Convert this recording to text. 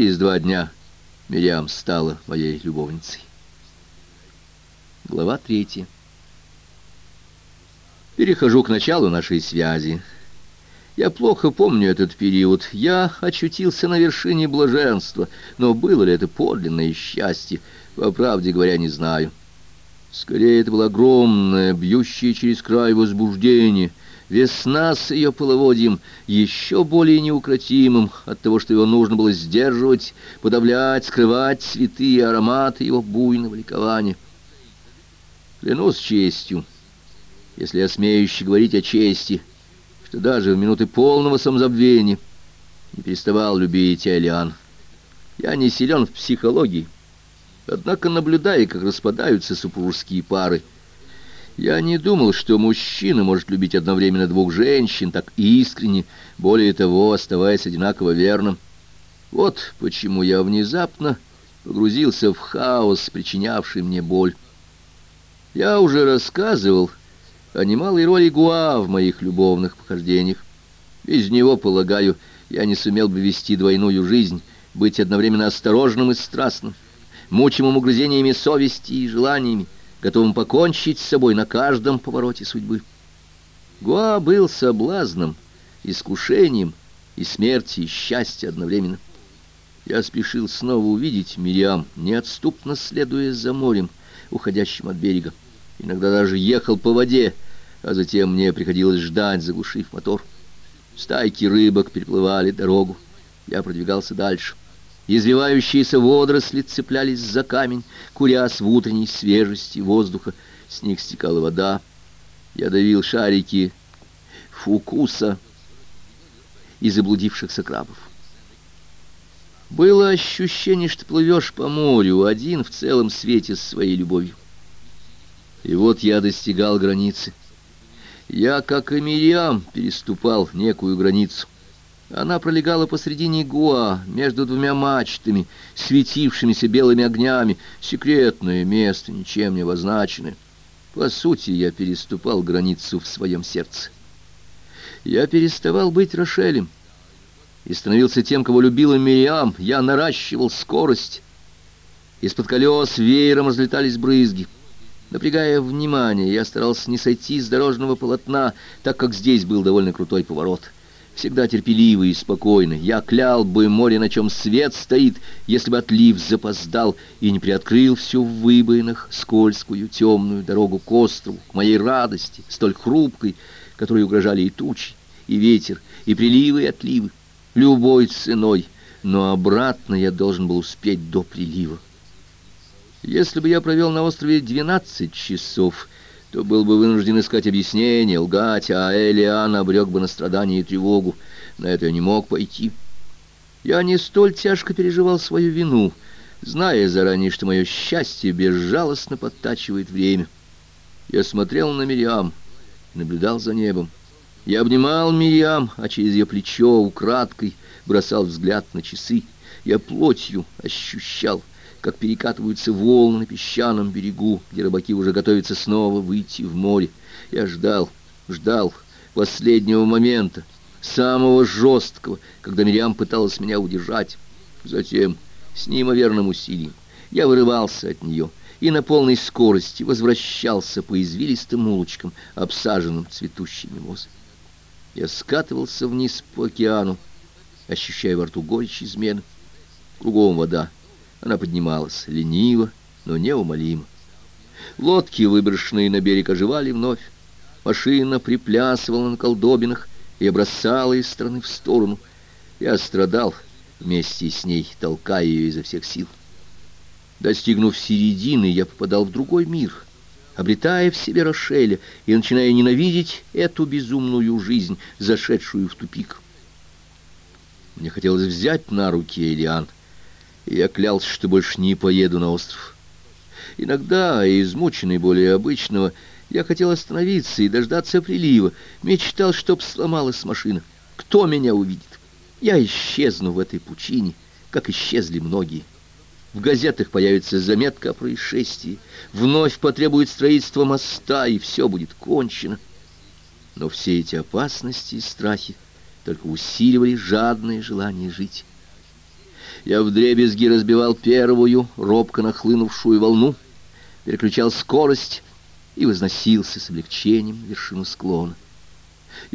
Через два дня Мириам стала моей любовницей. Глава третья. Перехожу к началу нашей связи. Я плохо помню этот период. Я очутился на вершине блаженства, но было ли это подлинное счастье, по правде говоря, не знаю. Скорее, это было огромное, бьющее через край возбуждение. Весна с ее половодьем еще более неукротимым от того, что его нужно было сдерживать, подавлять, скрывать цветы и ароматы его буйного ликования. Клянусь честью, если я смеющий говорить о чести, что даже в минуты полного самозабвения не переставал любить Элиан. Я не силен в психологии, однако, наблюдая, как распадаются супружеские пары, я не думал, что мужчина может любить одновременно двух женщин так искренне, более того, оставаясь одинаково верным. Вот почему я внезапно погрузился в хаос, причинявший мне боль. Я уже рассказывал о немалой роли Гуа в моих любовных похождениях. Без него, полагаю, я не сумел бы вести двойную жизнь, быть одновременно осторожным и страстным, мучимым угрызениями совести и желаниями, готовым покончить с собой на каждом повороте судьбы. Гуа был соблазном, искушением и смерти, и счастья одновременно. Я спешил снова увидеть Мириам, неотступно следуя за морем, уходящим от берега. Иногда даже ехал по воде, а затем мне приходилось ждать, заглушив мотор. Стайки рыбок переплывали дорогу. Я продвигался дальше. Извивающиеся водоросли цеплялись за камень, курясь в утренней свежести воздуха. С них стекала вода. Я давил шарики фукуса и заблудившихся крабов. Было ощущение, что плывешь по морю один в целом свете с своей любовью. И вот я достигал границы. Я, как и Мириам, переступал некую границу. Она пролегала посредине Гуа, между двумя мачтами, светившимися белыми огнями, секретное место, ничем не обозначенное. По сути, я переступал границу в своем сердце. Я переставал быть Рошелем и становился тем, кого любила Мириам. Я наращивал скорость. Из-под колес веером разлетались брызги. Напрягая внимание, я старался не сойти с дорожного полотна, так как здесь был довольно крутой поворот. Всегда терпеливый и спокойный, я клял бы море, на чем свет стоит, если бы отлив запоздал и не приоткрыл всю в выбоинах скользкую темную дорогу к острову, к моей радости, столь хрупкой, которой угрожали и тучи, и ветер, и приливы, и отливы, любой ценой, но обратно я должен был успеть до прилива. Если бы я провел на острове 12 часов, то был бы вынужден искать объяснение, лгать, а Элиан обрек бы на страдания и тревогу. На это я не мог пойти. Я не столь тяжко переживал свою вину, зная заранее, что мое счастье безжалостно подтачивает время. Я смотрел на Мириам наблюдал за небом. Я обнимал Мириам, а через ее плечо украдкой бросал взгляд на часы. Я плотью ощущал, как перекатываются волны на песчаном берегу, где рыбаки уже готовятся снова выйти в море. Я ждал, ждал последнего момента, самого жесткого, когда Мириам пыталась меня удержать. Затем, с неимоверным усилием, я вырывался от нее и на полной скорости возвращался по извилистым улочкам, обсаженным цветущими мозами. Я скатывался вниз по океану, ощущая во рту горечь измены. Кругом вода — она поднималась лениво, но неумолимо. Лодки, выброшенные на берег, оживали вновь. Машина приплясывала на колдобинах и бросала из стороны в сторону. Я страдал вместе с ней, толкая ее изо всех сил. Достигнув середины, я попадал в другой мир, обретая в себе Рошеля и начиная ненавидеть эту безумную жизнь, зашедшую в тупик. Мне хотелось взять на руки Элиан — я клялся, что больше не поеду на остров. Иногда, измученный более обычного, я хотел остановиться и дождаться прилива. Мечтал, чтоб сломалась машина. Кто меня увидит? Я исчезну в этой пучине, как исчезли многие. В газетах появится заметка о происшествии. Вновь потребует строительства моста, и все будет кончено. Но все эти опасности и страхи только усиливали жадное желание жить. Я вдребезги разбивал первую, робко нахлынувшую волну, переключал скорость и возносился с облегчением вершину склона.